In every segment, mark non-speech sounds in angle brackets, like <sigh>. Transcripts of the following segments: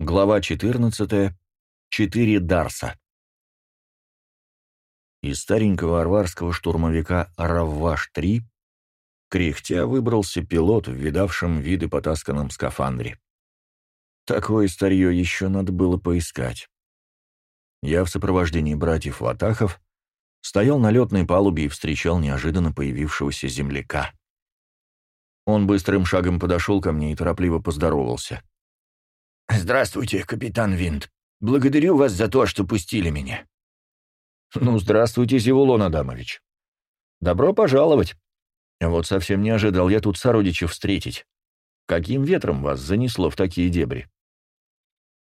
Глава 14. Четыре Дарса. Из старенького арварского штурмовика «Равваш-3» кряхтя выбрался пилот в видавшем виды потасканном скафандре. Такое старье еще надо было поискать. Я в сопровождении братьев Ватахов стоял на летной палубе и встречал неожиданно появившегося земляка. Он быстрым шагом подошел ко мне и торопливо поздоровался. «Здравствуйте, капитан Винт. Благодарю вас за то, что пустили меня». «Ну, здравствуйте, Зевулон Адамович. Добро пожаловать. Вот совсем не ожидал я тут сородичей встретить. Каким ветром вас занесло в такие дебри?»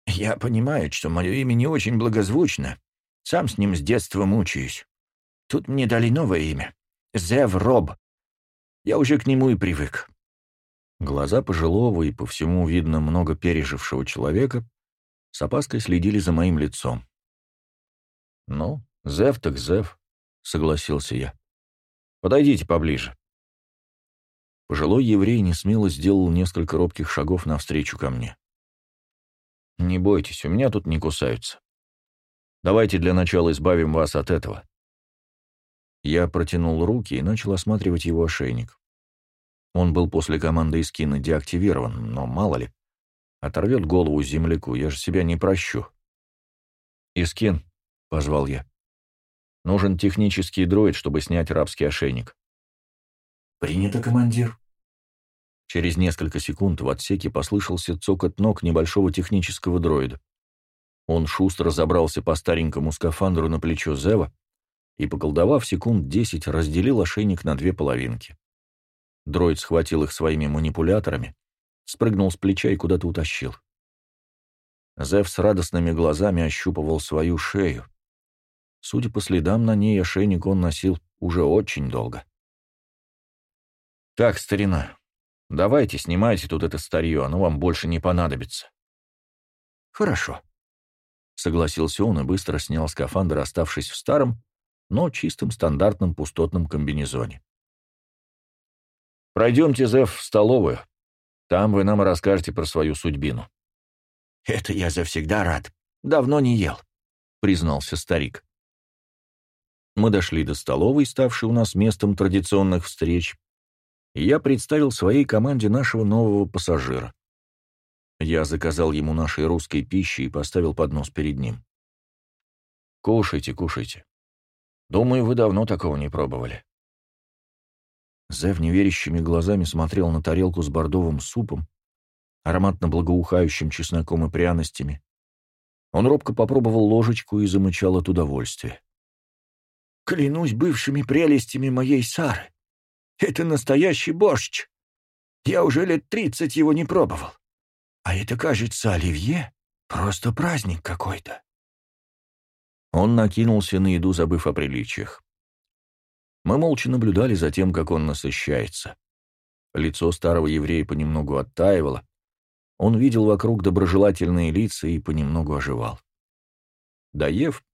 «Я понимаю, что мое имя не очень благозвучно. Сам с ним с детства мучаюсь. Тут мне дали новое имя. Зев Роб. Я уже к нему и привык. Глаза пожилого и по всему видно много пережившего человека с опаской следили за моим лицом. «Ну, Зев так Зев», — согласился я. «Подойдите поближе». Пожилой еврей несмело сделал несколько робких шагов навстречу ко мне. «Не бойтесь, у меня тут не кусаются. Давайте для начала избавим вас от этого». Я протянул руки и начал осматривать его ошейник. Он был после команды из кино деактивирован, но мало ли. Оторвет голову земляку, я же себя не прощу. «Искин», — позвал я. «Нужен технический дроид, чтобы снять рабский ошейник». «Принято, командир». Через несколько секунд в отсеке послышался цокот ног небольшого технического дроида. Он шустро забрался по старенькому скафандру на плечо Зева и, поколдовав секунд десять, разделил ошейник на две половинки. Дроид схватил их своими манипуляторами, спрыгнул с плеча и куда-то утащил. Зев с радостными глазами ощупывал свою шею. Судя по следам, на ней ошейник он носил уже очень долго. «Так, старина, давайте снимайте тут это старье, оно вам больше не понадобится». «Хорошо», — согласился он и быстро снял скафандр, оставшись в старом, но чистом стандартном пустотном комбинезоне. Пройдемте, Зев, в столовую. Там вы нам расскажете про свою судьбину». «Это я завсегда рад. Давно не ел», — признался старик. Мы дошли до столовой, ставшей у нас местом традиционных встреч, и я представил своей команде нашего нового пассажира. Я заказал ему нашей русской пищи и поставил поднос перед ним. «Кушайте, кушайте. Думаю, вы давно такого не пробовали». Зев неверящими глазами смотрел на тарелку с бордовым супом, ароматно благоухающим чесноком и пряностями. Он робко попробовал ложечку и замычал от удовольствия. «Клянусь бывшими прелестями моей Сары! Это настоящий борщ! Я уже лет тридцать его не пробовал. А это, кажется, оливье. Просто праздник какой-то». Он накинулся на еду, забыв о приличиях. Мы молча наблюдали за тем, как он насыщается. Лицо старого еврея понемногу оттаивало. Он видел вокруг доброжелательные лица и понемногу оживал. Доев,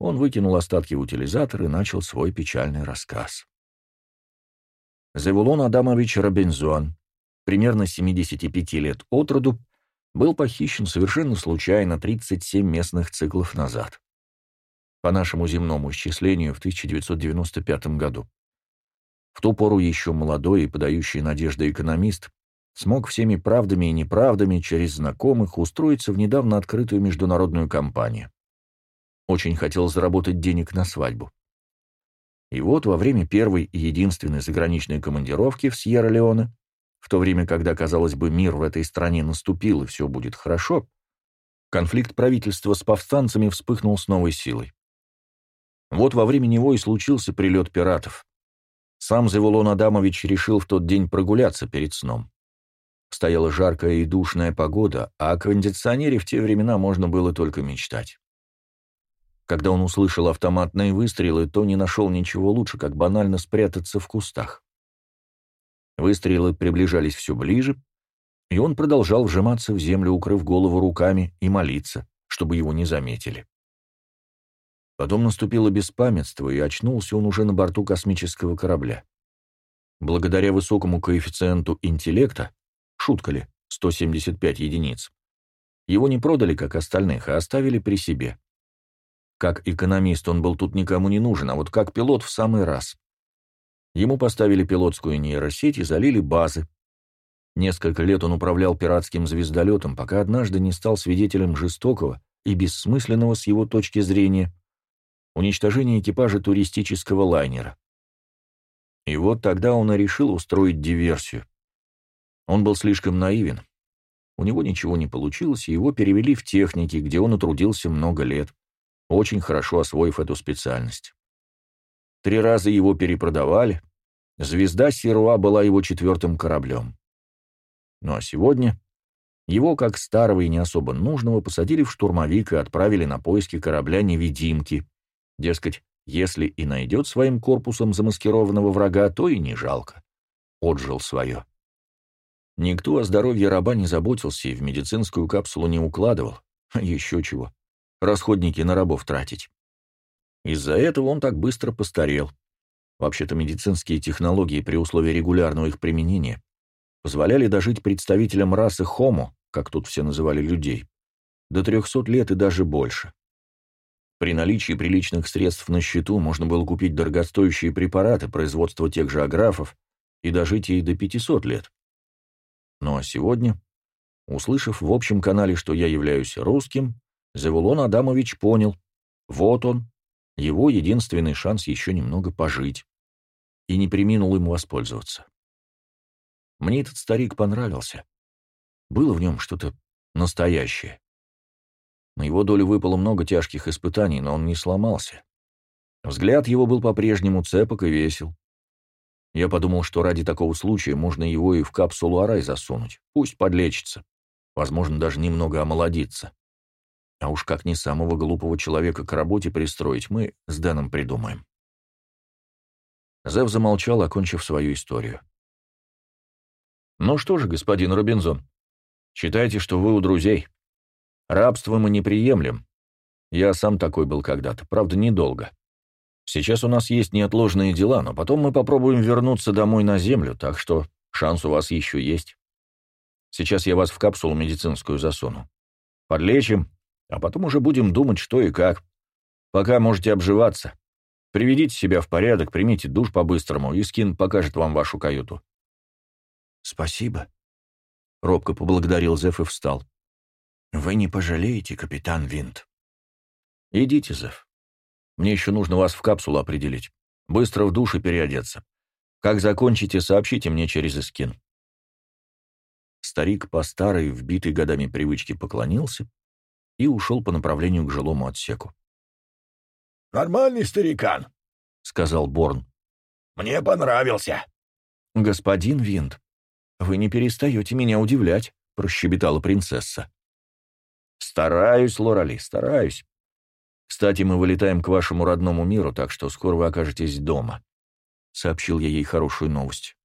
он выкинул остатки в утилизатор и начал свой печальный рассказ. Завулон Адамович Робинзон, примерно 75 лет от роду, был похищен совершенно случайно 37 местных циклов назад по нашему земному исчислению в 1995 году. В ту пору еще молодой и подающий надежды экономист смог всеми правдами и неправдами через знакомых устроиться в недавно открытую международную компанию. Очень хотел заработать денег на свадьбу. И вот во время первой и единственной заграничной командировки в Сьерра-Леоне, в то время, когда, казалось бы, мир в этой стране наступил и все будет хорошо, конфликт правительства с повстанцами вспыхнул с новой силой. Вот во время него и случился прилет пиратов. Сам Завулон Адамович решил в тот день прогуляться перед сном. Стояла жаркая и душная погода, а о кондиционере в те времена можно было только мечтать. Когда он услышал автоматные выстрелы, то не нашел ничего лучше, как банально спрятаться в кустах. Выстрелы приближались все ближе, и он продолжал вжиматься в землю, укрыв голову руками, и молиться, чтобы его не заметили. Потом наступило беспамятство, и очнулся он уже на борту космического корабля. Благодаря высокому коэффициенту интеллекта, шутка ли, 175 единиц, Его не продали, как остальных, а оставили при себе. Как экономист он был тут никому не нужен, а вот как пилот в самый раз. Ему поставили пилотскую нейросеть и залили базы. Несколько лет он управлял пиратским звездолетом, пока однажды не стал свидетелем жестокого и бессмысленного с его точки зрения уничтожения экипажа туристического лайнера. И вот тогда он и решил устроить диверсию. Он был слишком наивен. У него ничего не получилось, и его перевели в техники, где он утрудился много лет, очень хорошо освоив эту специальность. Три раза его перепродавали. Звезда Сируа была его четвертым кораблем. Ну а сегодня его, как старого и не особо нужного, посадили в штурмовик и отправили на поиски корабля-невидимки. Дескать, если и найдет своим корпусом замаскированного врага, то и не жалко. Отжил свое. Никто о здоровье раба не заботился и в медицинскую капсулу не укладывал. <laughs> Еще чего. Расходники на рабов тратить. Из-за этого он так быстро постарел. Вообще-то медицинские технологии при условии регулярного их применения позволяли дожить представителям расы Homo, как тут все называли людей, до 300 лет и даже больше. При наличии приличных средств на счету можно было купить дорогостоящие препараты производства тех же аграфов и дожить ей до 500 лет. Ну а сегодня, услышав в общем канале, что я являюсь русским, Завулон Адамович понял, вот он, его единственный шанс еще немного пожить, и не приминул им воспользоваться. Мне этот старик понравился. Было в нем что-то настоящее. На его долю выпало много тяжких испытаний, но он не сломался. Взгляд его был по-прежнему цепок и весел. Я подумал, что ради такого случая можно его и в капсулу Арай засунуть. Пусть подлечится. Возможно, даже немного омолодится. А уж как не самого глупого человека к работе пристроить, мы с Дэном придумаем. Зев замолчал, окончив свою историю. «Ну что же, господин Робинзон, считайте, что вы у друзей. Рабство мы не приемлем. Я сам такой был когда-то, правда, недолго. Сейчас у нас есть неотложные дела, но потом мы попробуем вернуться домой на землю, так что шанс у вас еще есть. Сейчас я вас в капсулу медицинскую засуну. Подлечим, а потом уже будем думать, что и как. Пока можете обживаться. Приведите себя в порядок, примите душ по-быстрому, и Скин покажет вам вашу каюту». «Спасибо», — робко поблагодарил Зев и встал. «Вы не пожалеете, капитан Винт?» «Идите, Зев. Мне еще нужно вас в капсулу определить. Быстро в душ и переодеться. Как закончите, сообщите мне через Искин». Старик по старой, вбитой годами привычке поклонился и ушел по направлению к жилому отсеку. «Нормальный старикан», — сказал Борн. «Мне понравился». «Господин Винт, вы не перестаете меня удивлять», — прощебетала принцесса. «Стараюсь, Лорали, стараюсь. Кстати, мы вылетаем к вашему родному миру, так что скоро вы окажетесь дома», — сообщил я ей хорошую новость.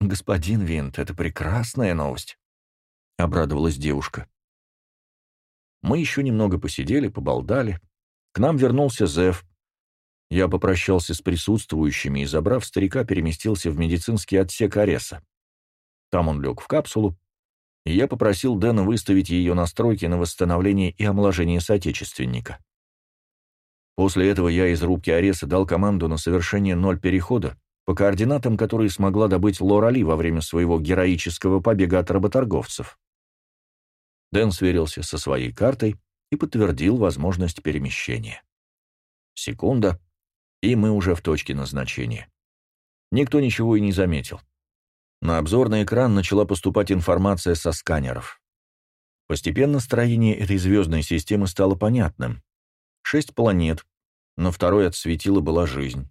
«Господин Винт, это прекрасная новость», — обрадовалась девушка. Мы еще немного посидели, поболдали. К нам вернулся Зев. Я попрощался с присутствующими и, забрав старика, переместился в медицинский отсек Ареса. Там он лег в капсулу, и я попросил Дэна выставить ее настройки на восстановление и омоложение соотечественника. После этого я из рубки Ареса дал команду на совершение ноль перехода по координатам, которые смогла добыть Лорали во время своего героического побега от работорговцев. Дэн сверился со своей картой и подтвердил возможность перемещения. Секунда, и мы уже в точке назначения. Никто ничего и не заметил. На обзорный экран начала поступать информация со сканеров. Постепенно строение этой звездной системы стало понятным. Шесть планет, но второй от светила была жизнь.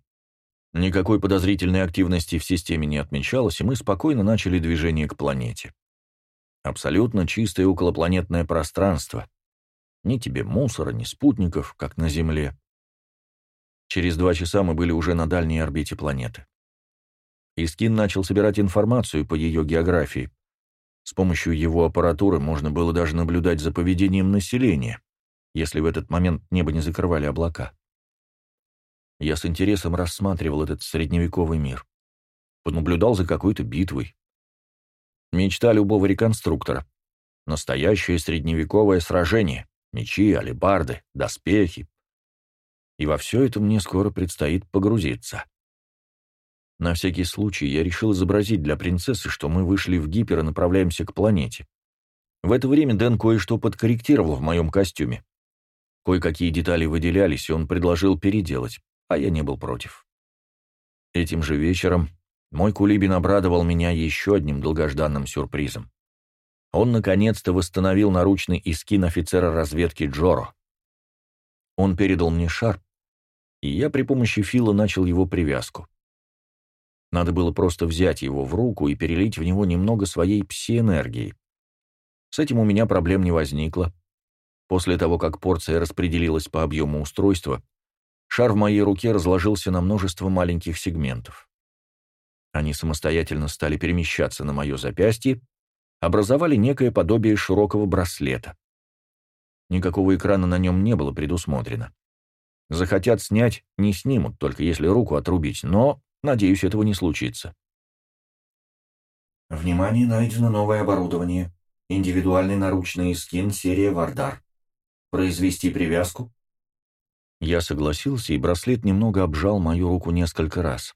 Никакой подозрительной активности в системе не отмечалось, и мы спокойно начали движение к планете. Абсолютно чистое околопланетное пространство. Ни тебе мусора, ни спутников, как на Земле. Через два часа мы были уже на дальней орбите планеты. Искин начал собирать информацию по ее географии. С помощью его аппаратуры можно было даже наблюдать за поведением населения, если в этот момент небо не закрывали облака. Я с интересом рассматривал этот средневековый мир. Понаблюдал за какой-то битвой. Мечта любого реконструктора. Настоящее средневековое сражение. Мечи, алебарды, доспехи. И во все это мне скоро предстоит погрузиться. На всякий случай я решил изобразить для принцессы, что мы вышли в гипер и направляемся к планете. В это время Дэн кое-что подкорректировал в моем костюме. Кое-какие детали выделялись, и он предложил переделать, а я не был против. Этим же вечером мой Кулибин обрадовал меня еще одним долгожданным сюрпризом. Он наконец-то восстановил наручный искин офицера разведки Джоро. Он передал мне шар, и я при помощи Фила начал его привязку. Надо было просто взять его в руку и перелить в него немного своей пси-энергии. С этим у меня проблем не возникло. После того, как порция распределилась по объему устройства, шар в моей руке разложился на множество маленьких сегментов. Они самостоятельно стали перемещаться на мое запястье, образовали некое подобие широкого браслета. Никакого экрана на нем не было предусмотрено. Захотят снять, не снимут, только если руку отрубить, но Надеюсь, этого не случится. Внимание, найдено новое оборудование. Индивидуальный наручный скин серия Вардар. Произвести привязку? Я согласился, и браслет немного обжал мою руку несколько раз.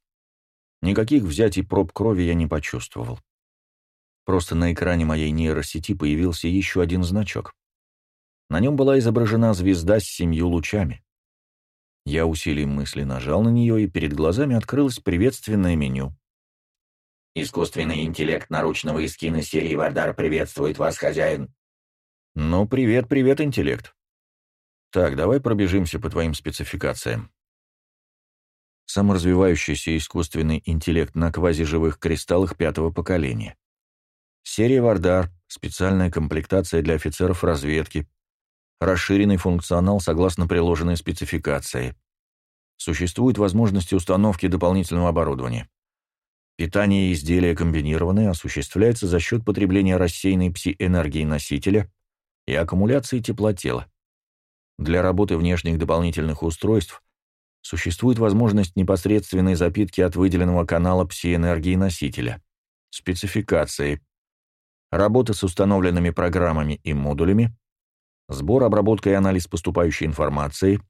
Никаких взятий проб крови я не почувствовал. Просто на экране моей нейросети появился еще один значок. На нем была изображена звезда с семью лучами. Я усилием мысли нажал на нее, и перед глазами открылось приветственное меню. «Искусственный интеллект наручного эскина серии Вардар приветствует вас, хозяин». «Ну, привет, привет, интеллект. Так, давай пробежимся по твоим спецификациям. Саморазвивающийся искусственный интеллект на квазиживых кристаллах пятого поколения. Серия Вардар, специальная комплектация для офицеров разведки, расширенный функционал согласно приложенной спецификации. Существует возможность установки дополнительного оборудования. Питание изделия комбинированное осуществляется за счет потребления рассеянной пси-энергии носителя и аккумуляции тепла тела. Для работы внешних дополнительных устройств существует возможность непосредственной запитки от выделенного канала пси-энергии носителя. Спецификации. Работа с установленными программами и модулями, сбор, обработка и анализ поступающей информации,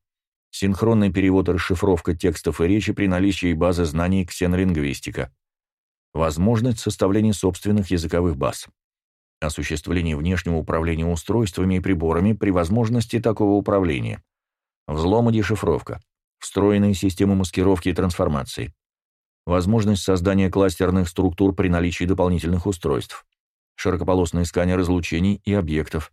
синхронный перевод и расшифровка текстов и речи при наличии базы знаний ксенолингвистика, возможность составления собственных языковых баз, осуществление внешнего управления устройствами и приборами при возможности такого управления, взлом и дешифровка, встроенные системы маскировки и трансформации, возможность создания кластерных структур при наличии дополнительных устройств, широкополосный сканер излучений и объектов,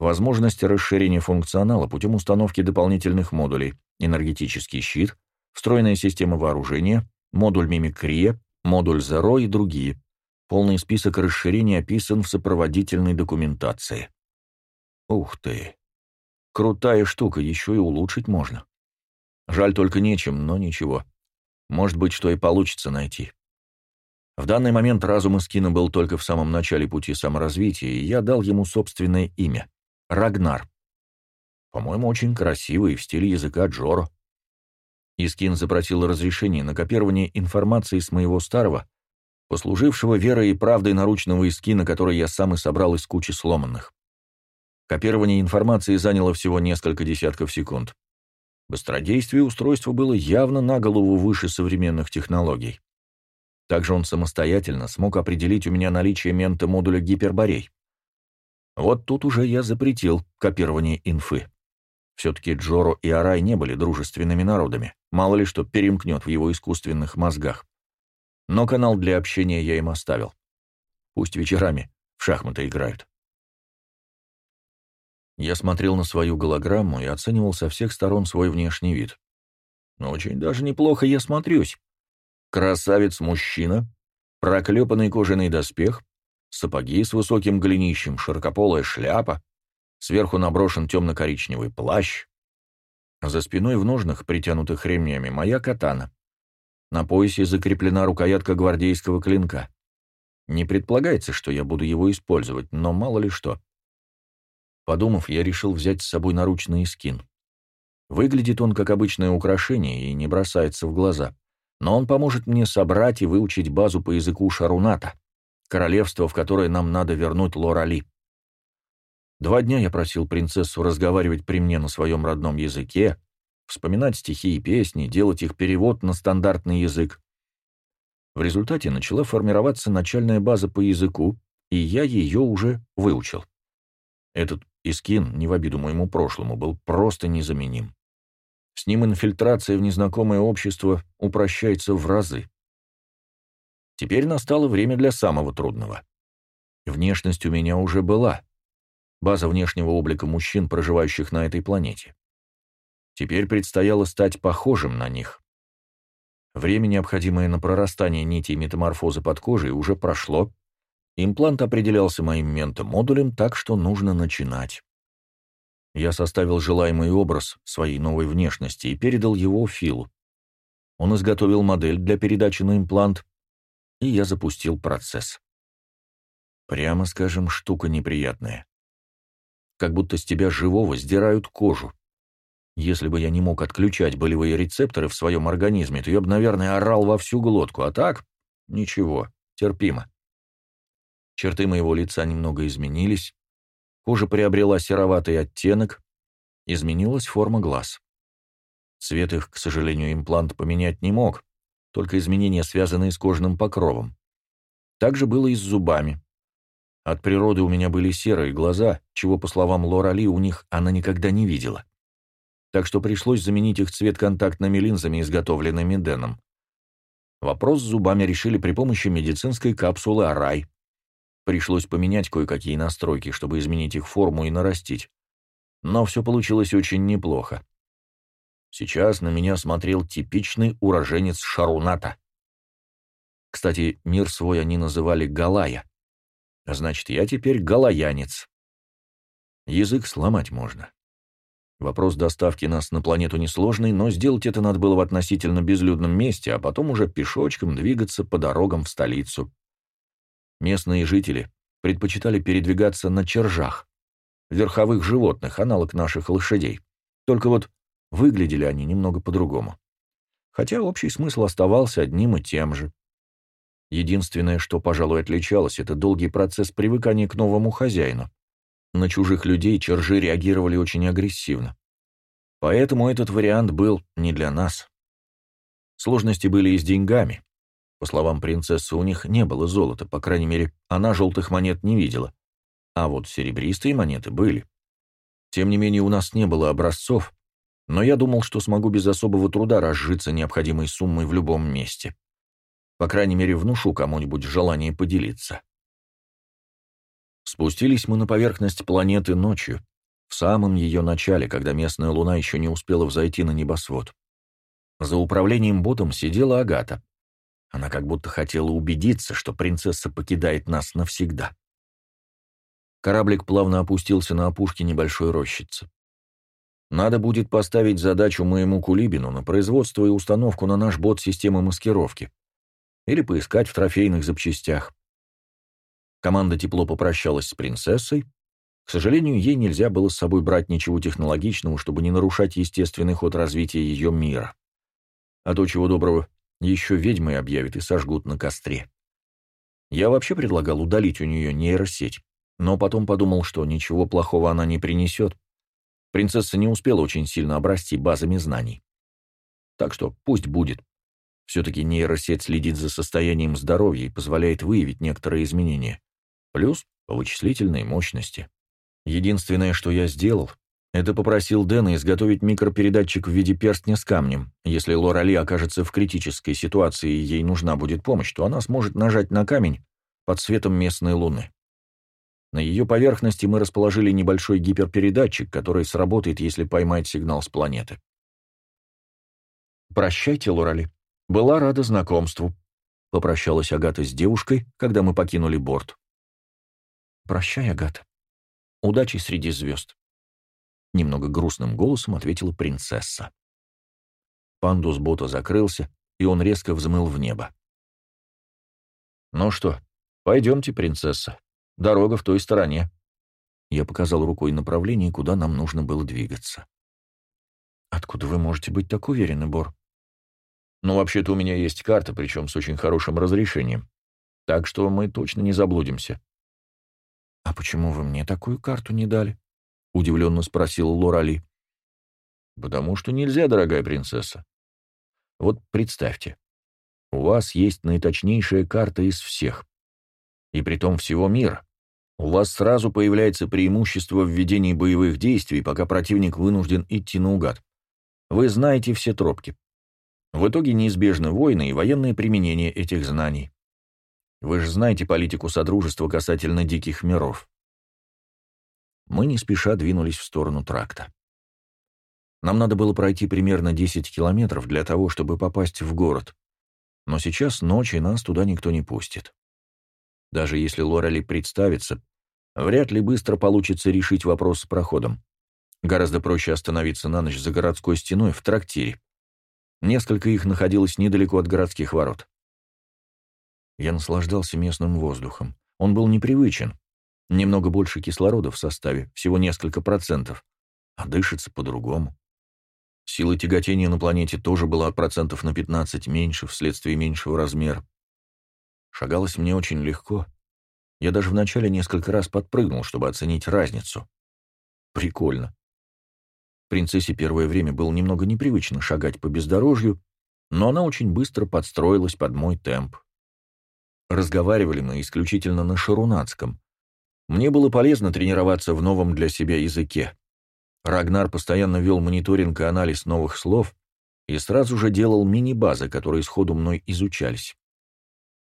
возможность расширения функционала путем установки дополнительных модулей, энергетический щит, встроенная система вооружения, модуль мимикрия, модуль Zero и другие. Полный список расширений описан в сопроводительной документации. Ух ты! Крутая штука, еще и улучшить можно. Жаль только нечем, но ничего. Может быть, что и получится найти. В данный момент разум Искина был только в самом начале пути саморазвития, и я дал ему собственное имя Рагнар. По-моему, очень красивый, в стиле языка Джоро. Искин запросил разрешение на копирование информации с моего старого, послужившего верой и правдой наручного искина, который я сам и собрал из кучи сломанных. Копирование информации заняло всего несколько десятков секунд. Быстродействие устройства было явно на голову выше современных технологий. Также он самостоятельно смог определить у меня наличие мента модуля гиперборей. Вот тут уже я запретил копирование инфы. Все-таки Джоро и Арай не были дружественными народами, мало ли что перемкнет в его искусственных мозгах. Но канал для общения я им оставил. Пусть вечерами в шахматы играют. Я смотрел на свою голограмму и оценивал со всех сторон свой внешний вид. Очень даже неплохо я смотрюсь. Красавец-мужчина, проклепанный кожаный доспех, сапоги с высоким голенищем, широкополая шляпа, сверху наброшен темно-коричневый плащ. За спиной в ножнах, притянутых ремнями, моя катана. На поясе закреплена рукоятка гвардейского клинка. Не предполагается, что я буду его использовать, но мало ли что. Подумав, я решил взять с собой наручный скин. Выглядит он как обычное украшение и не бросается в глаза, но он поможет мне собрать и выучить базу по языку шаруната королевство, в которое нам надо вернуть Лорали. Два дня я просил принцессу разговаривать при мне на своем родном языке, вспоминать стихи и песни, делать их перевод на стандартный язык. В результате начала формироваться начальная база по языку, и я ее уже выучил. Этот Искин, не в обиду моему прошлому, был просто незаменим. С ним инфильтрация в незнакомое общество упрощается в разы. Теперь настало время для самого трудного. Внешность у меня уже была. База внешнего облика мужчин, проживающих на этой планете. Теперь предстояло стать похожим на них. Время, необходимое на прорастание нитей метаморфозы под кожей, уже прошло. Имплант определялся моим ментомодулем, так что нужно начинать. Я составил желаемый образ своей новой внешности и передал его Филу. Он изготовил модель для передачи на имплант, и я запустил процесс. Прямо скажем, штука неприятная. Как будто с тебя живого сдирают кожу. Если бы я не мог отключать болевые рецепторы в своем организме, то я бы, наверное, орал во всю глотку, а так — ничего, терпимо. Черты моего лица немного изменились, Кожа приобрела сероватый оттенок, изменилась форма глаз. Цвет их, к сожалению, имплант поменять не мог, только изменения, связанные с кожным покровом. Так же было и с зубами. От природы у меня были серые глаза, чего, по словам Лорали, у них она никогда не видела. Так что пришлось заменить их цвет контактными линзами, изготовленными Дэном. Вопрос с зубами решили при помощи медицинской капсулы Арай, Пришлось поменять кое-какие настройки, чтобы изменить их форму и нарастить. Но все получилось очень неплохо. Сейчас на меня смотрел типичный уроженец Шаруната. Кстати, мир свой они называли Галая. Значит, я теперь галаянец. Язык сломать можно. Вопрос доставки нас на планету несложный, но сделать это надо было в относительно безлюдном месте, а потом уже пешочком двигаться по дорогам в столицу. Местные жители предпочитали передвигаться на чержах, верховых животных, аналог наших лошадей. Только вот выглядели они немного по-другому. Хотя общий смысл оставался одним и тем же. Единственное, что, пожалуй, отличалось, это долгий процесс привыкания к новому хозяину. На чужих людей чержи реагировали очень агрессивно. Поэтому этот вариант был не для нас. Сложности были и с деньгами. По словам принцессы, у них не было золота, по крайней мере, она желтых монет не видела. А вот серебристые монеты были. Тем не менее, у нас не было образцов, но я думал, что смогу без особого труда разжиться необходимой суммой в любом месте. По крайней мере, внушу кому-нибудь желание поделиться. Спустились мы на поверхность планеты ночью, в самом ее начале, когда местная луна еще не успела взойти на небосвод. За управлением ботом сидела Агата. Она как будто хотела убедиться, что принцесса покидает нас навсегда. Кораблик плавно опустился на опушке небольшой рощицы. Надо будет поставить задачу моему Кулибину на производство и установку на наш бот системы маскировки. Или поискать в трофейных запчастях. Команда тепло попрощалась с принцессой. К сожалению, ей нельзя было с собой брать ничего технологичного, чтобы не нарушать естественный ход развития ее мира. А то, чего доброго, еще ведьмы объявят и сожгут на костре. Я вообще предлагал удалить у нее нейросеть, но потом подумал, что ничего плохого она не принесет. Принцесса не успела очень сильно обрасти базами знаний. Так что пусть будет. Все-таки нейросеть следит за состоянием здоровья и позволяет выявить некоторые изменения. Плюс по вычислительной мощности. Единственное, что я сделал, это попросил Дэна изготовить микропередатчик в виде перстня с камнем. Если Лора Ли окажется в критической ситуации и ей нужна будет помощь, то она сможет нажать на камень под светом местной луны. На ее поверхности мы расположили небольшой гиперпередатчик, который сработает, если поймает сигнал с планеты. «Прощайте, Лорали. Была рада знакомству», — попрощалась Агата с девушкой, когда мы покинули борт. «Прощай, Агата. Удачи среди звезд». — немного грустным голосом ответила принцесса. Пандус бота закрылся, и он резко взмыл в небо. «Ну что, пойдемте, принцесса. Дорога в той стороне». Я показал рукой направление, куда нам нужно было двигаться. «Откуда вы можете быть так уверены, Бор?» «Ну, вообще-то у меня есть карта, причем с очень хорошим разрешением. Так что мы точно не заблудимся». «А почему вы мне такую карту не дали?» — удивленно спросила Лорали. «Потому что нельзя, дорогая принцесса. Вот представьте, у вас есть наиточнейшая карта из всех, и притом всего мира. У вас сразу появляется преимущество в ведении боевых действий, пока противник вынужден идти наугад. Вы знаете все тропки. В итоге неизбежны войны и военное применение этих знаний. Вы же знаете политику Содружества касательно диких миров. Мы не спеша двинулись в сторону тракта. Нам надо было пройти примерно 10 километров для того, чтобы попасть в город. Но сейчас ночь, и нас туда никто не пустит. Даже если Лорели представится, вряд ли быстро получится решить вопрос с проходом. Гораздо проще остановиться на ночь за городской стеной в трактире. Несколько их находилось недалеко от городских ворот. Я наслаждался местным воздухом. Он был непривычен. Немного больше кислорода в составе, всего несколько процентов. А дышится по-другому. Сила тяготения на планете тоже была процентов на 15 меньше, вследствие меньшего размера. Шагалось мне очень легко. Я даже вначале несколько раз подпрыгнул, чтобы оценить разницу. Прикольно. Принцессе первое время было немного непривычно шагать по бездорожью, но она очень быстро подстроилась под мой темп. Разговаривали мы исключительно на шарунацком. Мне было полезно тренироваться в новом для себя языке. Рагнар постоянно вел мониторинг и анализ новых слов и сразу же делал мини-базы, которые сходу мной изучались.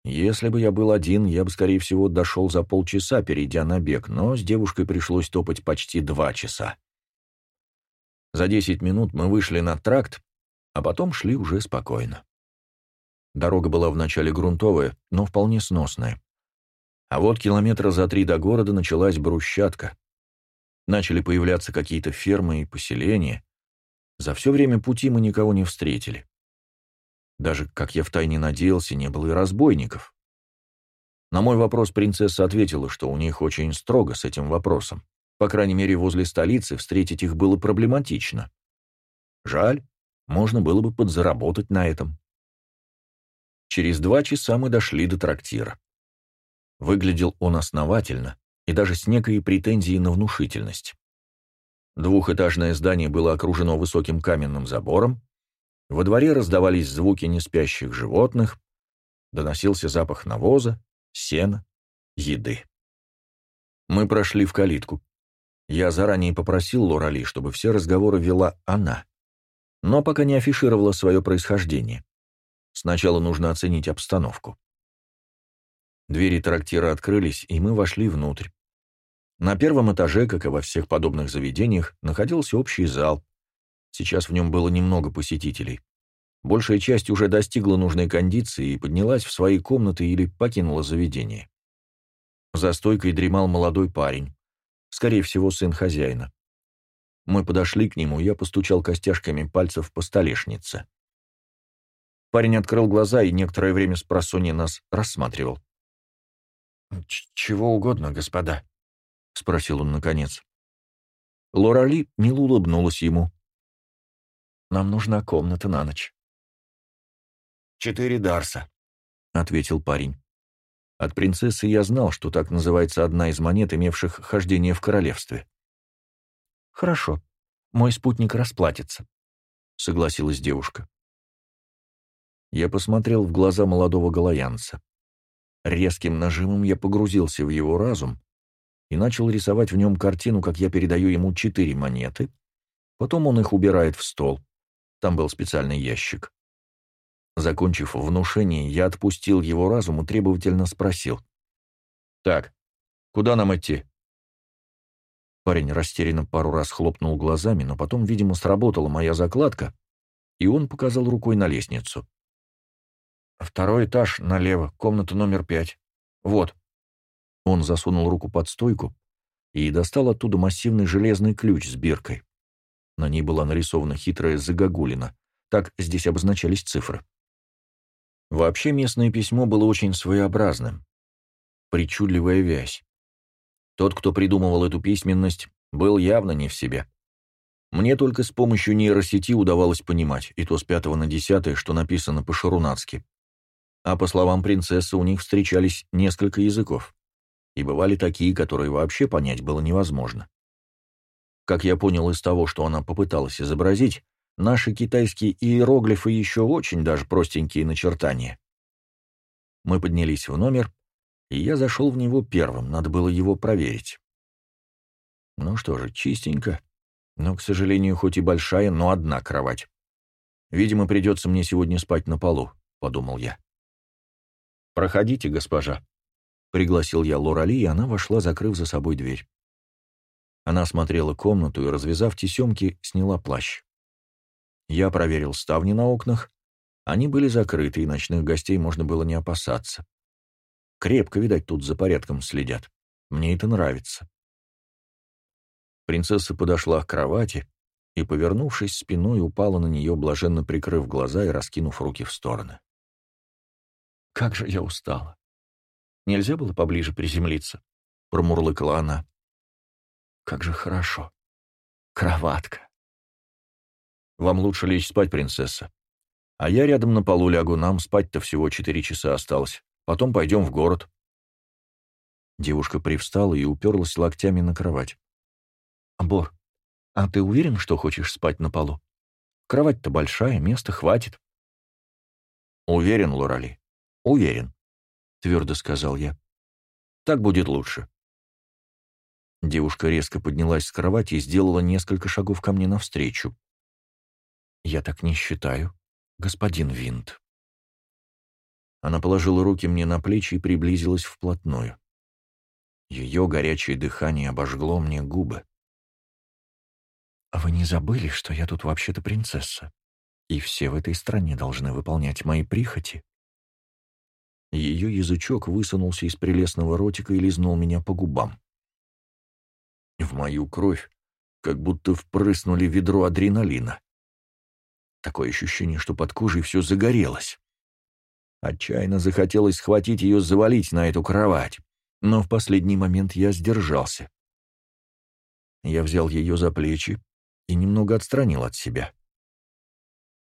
Если бы я был один, я бы, скорее всего, дошел за полчаса, перейдя на бег, но с девушкой пришлось топать почти два часа. За 10 минут мы вышли на тракт, а потом шли уже спокойно. Дорога была вначале грунтовая, но вполне сносная. А вот километра за три до города началась брусчатка. Начали появляться какие-то фермы и поселения. За все время пути мы никого не встретили. Даже, как я втайне надеялся, не было и разбойников. На мой вопрос принцесса ответила, что у них очень строго с этим вопросом. По крайней мере, возле столицы встретить их было проблематично. Жаль, можно было бы подзаработать на этом. Через два часа мы дошли до трактира. Выглядел он основательно и даже с некой претензией на внушительность. Двухэтажное здание было окружено высоким каменным забором, во дворе раздавались звуки неспящих животных, доносился запах навоза, сена, еды. Мы прошли в калитку. Я заранее попросил Лорали, чтобы все разговоры вела она, но пока не афишировала свое происхождение. Сначала нужно оценить обстановку. Двери трактира открылись, и мы вошли внутрь. На первом этаже, как и во всех подобных заведениях, находился общий зал. Сейчас в нем было немного посетителей. Большая часть уже достигла нужной кондиции и поднялась в свои комнаты или покинула заведение. За стойкой дремал молодой парень скорее всего, сын хозяина. Мы подошли к нему, я постучал костяшками пальцев по столешнице. Парень открыл глаза и некоторое время с просонья нас рассматривал. «Чего угодно, господа», — спросил он наконец. Лорали мило улыбнулась ему. «Нам нужна комната на ночь». «Четыре дарса», — ответил парень. От принцессы я знал, что так называется одна из монет, имевших хождение в королевстве. «Хорошо, мой спутник расплатится», — согласилась девушка. Я посмотрел в глаза молодого голоянца. Резким нажимом я погрузился в его разум и начал рисовать в нем картину, как я передаю ему четыре монеты, потом он их убирает в стол. Там был специальный ящик. Закончив внушение, я отпустил его разум и требовательно спросил. «Так, куда нам идти?» Парень растерянно пару раз хлопнул глазами, но потом, видимо, сработала моя закладка, и он показал рукой на лестницу. «Второй этаж налево, комната номер пять. Вот». Он засунул руку под стойку и достал оттуда массивный железный ключ с биркой. На ней была нарисована хитрая загогулина. Так здесь обозначались цифры. Вообще местное письмо было очень своеобразным. Причудливая вязь. Тот, кто придумывал эту письменность, был явно не в себе. Мне только с помощью нейросети удавалось понимать, и то с пятого на десятое, что написано по-шарунацки. А по словам принцессы, у них встречались несколько языков. и бывали такие, которые вообще понять было невозможно. Как я понял из того, что она попыталась изобразить, наши китайские иероглифы еще очень даже простенькие начертания. Мы поднялись в номер, и я зашел в него первым, надо было его проверить. Ну что же, чистенько, но, к сожалению, хоть и большая, но одна кровать. Видимо, придется мне сегодня спать на полу, — подумал я. «Проходите, госпожа», — пригласил я Лорали, и она вошла, закрыв за собой дверь. Она осмотрела комнату и, развязав тесемки, сняла плащ. Я проверил ставни на окнах. Они были закрыты, и ночных гостей можно было не опасаться. Крепко, видать, тут за порядком следят. Мне это нравится. Принцесса подошла к кровати и, повернувшись спиной, упала на нее, блаженно прикрыв глаза и раскинув руки в стороны. «Как же я устала! Нельзя было поближе приземлиться?» — промурлыкала она. Как же хорошо. Кроватка. Вам лучше лечь спать, принцесса. А я рядом на полу лягу, нам спать-то всего четыре часа осталось. Потом пойдем в город. Девушка привстала и уперлась локтями на кровать. «Бор, а ты уверен, что хочешь спать на полу? Кровать-то большая, места хватит». «Уверен, Лорали, уверен», — твердо сказал я. «Так будет лучше. Девушка резко поднялась с кровати и сделала несколько шагов ко мне навстречу. «Я так не считаю, господин Винт». Она положила руки мне на плечи и приблизилась вплотную. Ее горячее дыхание обожгло мне губы. «А «Вы не забыли, что я тут вообще-то принцесса, и все в этой стране должны выполнять мои прихоти?» Ее язычок высунулся из прелестного ротика и лизнул меня по губам. В мою кровь как будто впрыснули ведро адреналина. Такое ощущение, что под кожей все загорелось. Отчаянно захотелось схватить ее, завалить на эту кровать, но в последний момент я сдержался. Я взял ее за плечи и немного отстранил от себя.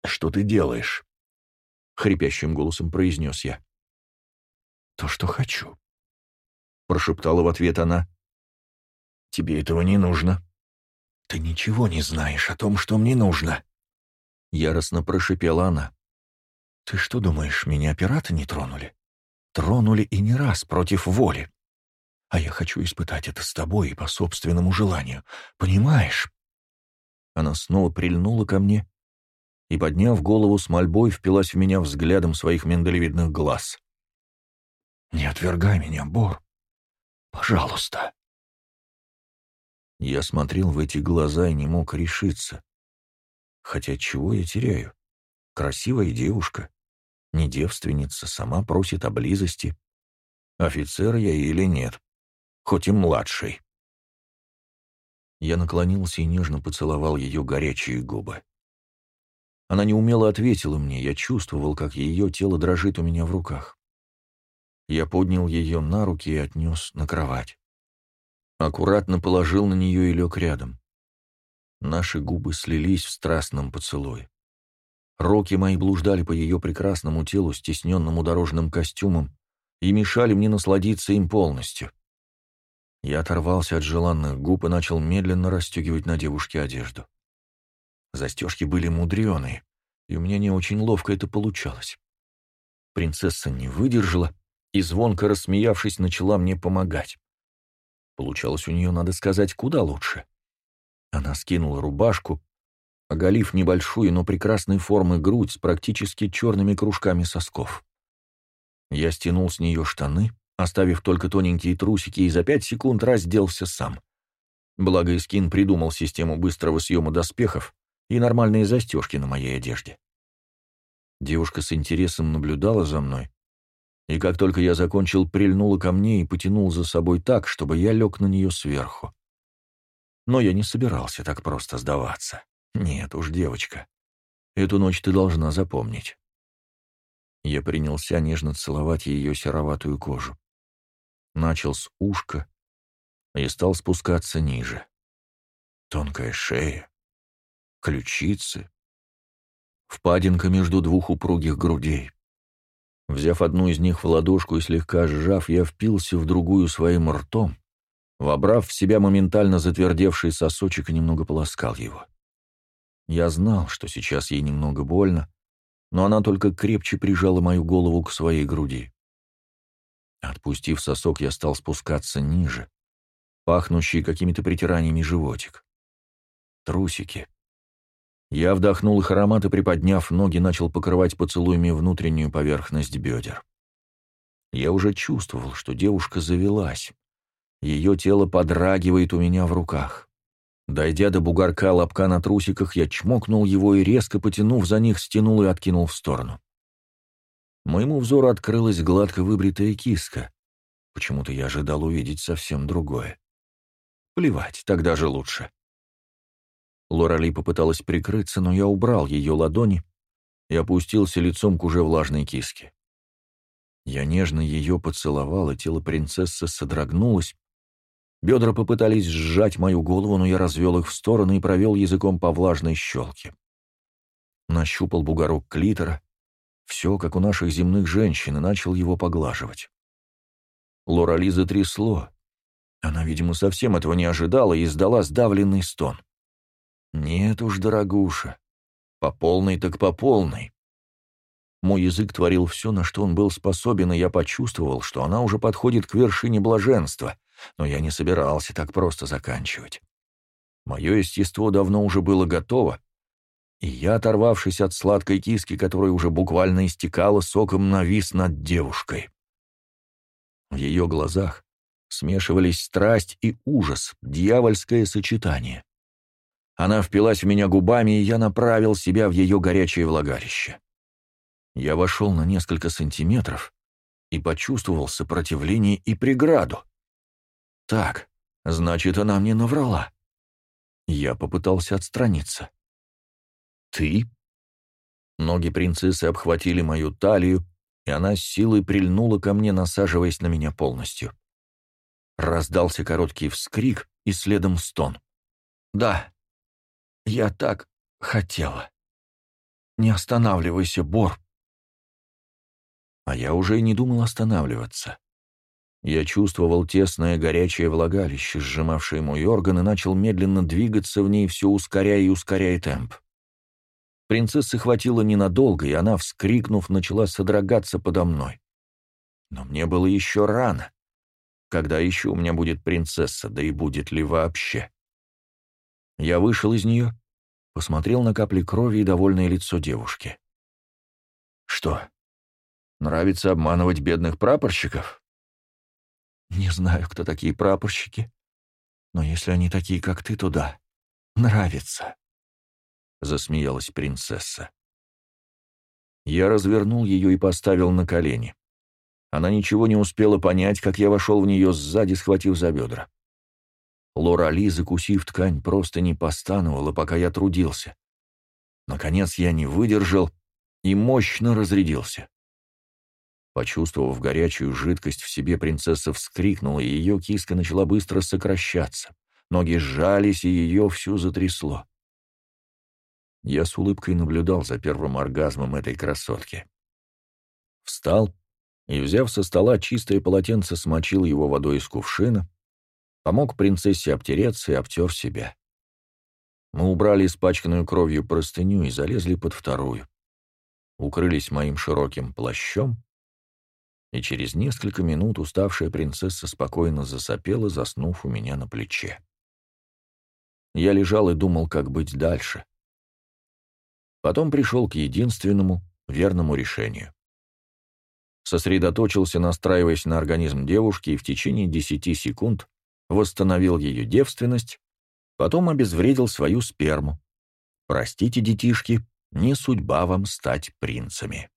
«Что ты делаешь?» — хрипящим голосом произнес я. «То, что хочу», — прошептала в ответ она. Тебе этого не нужно. Ты ничего не знаешь о том, что мне нужно. Яростно прошипела она. Ты что думаешь, меня пираты не тронули? Тронули и не раз против воли. А я хочу испытать это с тобой и по собственному желанию. Понимаешь? Она снова прильнула ко мне и, подняв голову с мольбой, впилась в меня взглядом своих миндалевидных глаз. «Не отвергай меня, Бор. Пожалуйста». Я смотрел в эти глаза и не мог решиться. Хотя чего я теряю? Красивая девушка, не девственница, сама просит о близости. Офицер я или нет, хоть и младший. Я наклонился и нежно поцеловал ее горячие губы. Она неумело ответила мне, я чувствовал, как ее тело дрожит у меня в руках. Я поднял ее на руки и отнес на кровать. Аккуратно положил на нее и лег рядом. Наши губы слились в страстном поцелуе. Руки мои блуждали по ее прекрасному телу, стесненному дорожным костюмом, и мешали мне насладиться им полностью. Я оторвался от желанных губ и начал медленно расстегивать на девушке одежду. Застежки были мудреные, и у меня не очень ловко это получалось. Принцесса не выдержала и, звонко рассмеявшись, начала мне помогать. Получалось у нее, надо сказать, куда лучше. Она скинула рубашку, оголив небольшую, но прекрасной формы грудь с практически черными кружками сосков. Я стянул с нее штаны, оставив только тоненькие трусики, и за пять секунд разделся сам. Благо Искин придумал систему быстрого съема доспехов и нормальные застежки на моей одежде. Девушка с интересом наблюдала за мной, и как только я закончил, прильнула ко мне и потянул за собой так, чтобы я лег на нее сверху. Но я не собирался так просто сдаваться. Нет уж, девочка, эту ночь ты должна запомнить. Я принялся нежно целовать ее сероватую кожу. Начал с ушка и стал спускаться ниже. Тонкая шея, ключицы, впадинка между двух упругих грудей, Взяв одну из них в ладошку и слегка сжав, я впился в другую своим ртом, вобрав в себя моментально затвердевший сосочек и немного полоскал его. Я знал, что сейчас ей немного больно, но она только крепче прижала мою голову к своей груди. Отпустив сосок, я стал спускаться ниже, пахнущий какими-то притираниями животик. Трусики. Я вдохнул их аромат и, приподняв ноги, начал покрывать поцелуями внутреннюю поверхность бедер. Я уже чувствовал, что девушка завелась. Ее тело подрагивает у меня в руках. Дойдя до бугорка лобка на трусиках, я чмокнул его и, резко потянув за них, стянул и откинул в сторону. Моему взору открылась гладко выбритая киска. Почему-то я ожидал увидеть совсем другое. Плевать, тогда же лучше. Лорали попыталась прикрыться, но я убрал ее ладони и опустился лицом к уже влажной киске. Я нежно ее поцеловал, и тело принцессы содрогнулось. Бедра попытались сжать мою голову, но я развел их в стороны и провел языком по влажной щелке. Нащупал бугорок клитора, все, как у наших земных женщин, и начал его поглаживать. Лорали затрясло. Она, видимо, совсем этого не ожидала и издала сдавленный стон. Нет уж, дорогуша, по полной так по полной. Мой язык творил все, на что он был способен, и я почувствовал, что она уже подходит к вершине блаженства, но я не собирался так просто заканчивать. Мое естество давно уже было готово, и я, оторвавшись от сладкой киски, которая уже буквально истекала соком, навис над девушкой. В ее глазах смешивались страсть и ужас, дьявольское сочетание. Она впилась в меня губами, и я направил себя в ее горячее влагалище. Я вошел на несколько сантиметров и почувствовал сопротивление и преграду. Так, значит, она мне наврала. Я попытался отстраниться. «Ты?» Ноги принцессы обхватили мою талию, и она с силой прильнула ко мне, насаживаясь на меня полностью. Раздался короткий вскрик и следом стон. «Да, я так хотела. Не останавливайся, Бор. А я уже и не думал останавливаться. Я чувствовал тесное горячее влагалище, сжимавшее мой орган, и начал медленно двигаться в ней, все ускоряя и ускоряя темп. Принцессы хватило ненадолго, и она, вскрикнув, начала содрогаться подо мной. Но мне было еще рано. Когда еще у меня будет принцесса, да и будет ли вообще? Я вышел из нее, посмотрел на капли крови и довольное лицо девушки. «Что, нравится обманывать бедных прапорщиков?» «Не знаю, кто такие прапорщики, но если они такие, как ты, то да, нравится», — засмеялась принцесса. Я развернул ее и поставил на колени. Она ничего не успела понять, как я вошел в нее сзади, схватив за бедра. Лора Ли, закусив ткань, просто не постановала, пока я трудился. Наконец я не выдержал и мощно разрядился. Почувствовав горячую жидкость в себе, принцесса вскрикнула, и ее киска начала быстро сокращаться. Ноги сжались, и ее всю затрясло. Я с улыбкой наблюдал за первым оргазмом этой красотки. Встал и, взяв со стола чистое полотенце, смочил его водой из кувшина, Помог принцессе обтереться и обтер себя. Мы убрали испачканную кровью простыню и залезли под вторую. Укрылись моим широким плащом, и через несколько минут уставшая принцесса спокойно засопела, заснув у меня на плече. Я лежал и думал, как быть дальше. Потом пришел к единственному, верному решению. Сосредоточился, настраиваясь на организм девушки, и в течение десяти секунд восстановил ее девственность, потом обезвредил свою сперму. Простите, детишки, не судьба вам стать принцами.